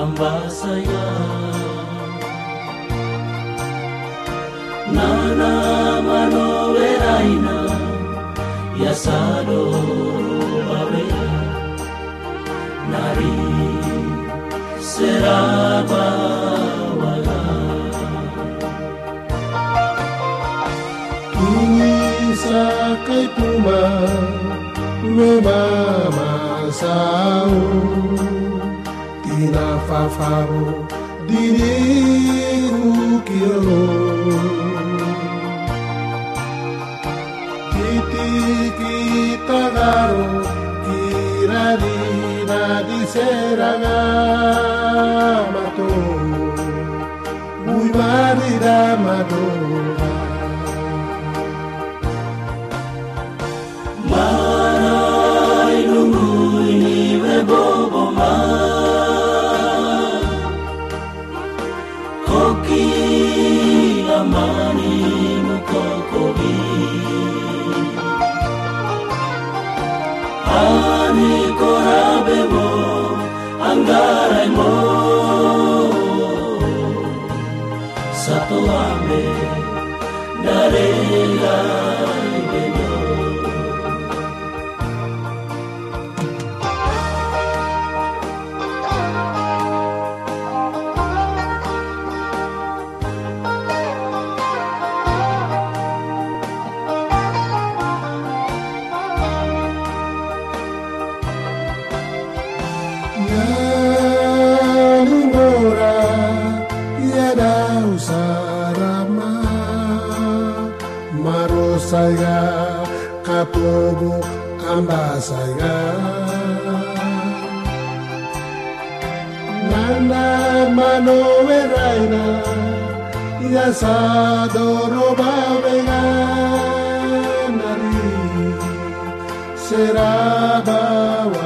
hamba sayang. Nana manowe raina yasado awea nari serabah sakai puma me mama na fafaro diri ukiro kiti di na nadi seraga mato muy barira madora anggaray mo Sa tuwame Dareay Marosaya Kapobo Ambasaya Nana Manoveraina Yasadoro Babega Nari Serabawana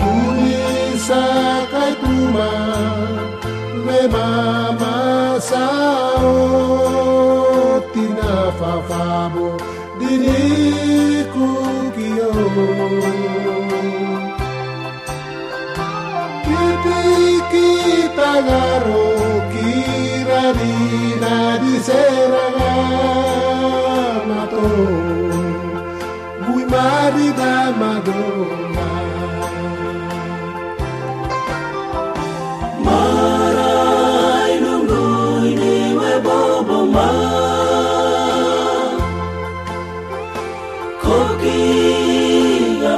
Tulisa kay tuma Me mama sao Tinafafabo Dini kukiyo Kiti kita garo Kirari na di seraga Mato Bui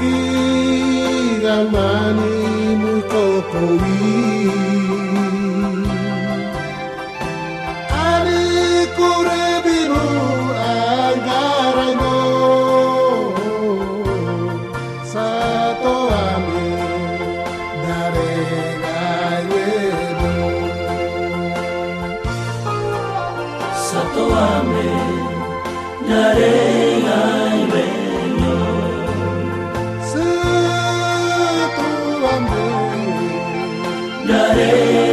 pikiranmanimu kokoi Ari kure biru agarano Sato ame dare gaedo Sato ame dare gaedo andarei.